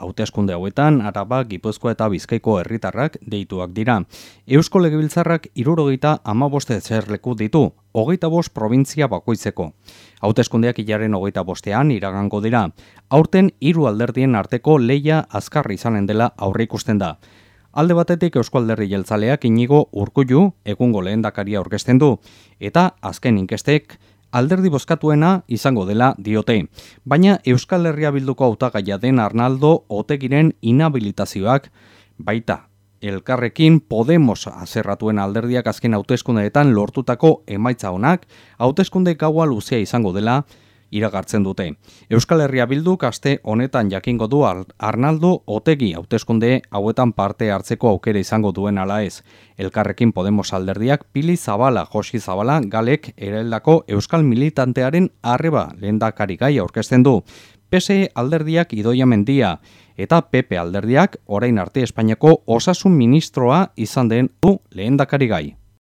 hauteskunde hauetan Araba, Gipuzkoa eta Bizkaiko herritarrak deituak dira. Eusko Legebiltzarrak irurogeita amaboste zerleku ditu, hogeita bost provintzia bakoitzeko. Hauteskundeak hogeita bostean iragango dira. Aurten hiru alderdien arteko leia azkarri izanen dela aurre ikusten da. Alde batetik Eusko Alderri Jeltzaleak inigo urkullu egungo lehendakaria orkesten du, eta azken inkestek alderdi bozkatuena izango dela diote. Baina Euskal Herria bilduko autagaia den Arnaldo otegiren inhabilitazioak baita. Elkarrekin Podemos azerratuen alderdiak azken hauteskundeetan lortutako emaitza honak, hauteskunde gaua luzea izango dela, iragartzen dute. Euskal Herria Bilduk aste honetan jakingo du Arnaldo Otegi hauteskunde hauetan parte hartzeko aukera izango duen ala ez. Elkarrekin Podemos alderdiak Pili Zabala, Josi Zabala, Galek ereldako Euskal Militantearen arreba lehendakari gai aurkezten du. PSE alderdiak idoia mendia eta PP alderdiak orain arte Espainiako osasun ministroa izan den du lehendakari gai.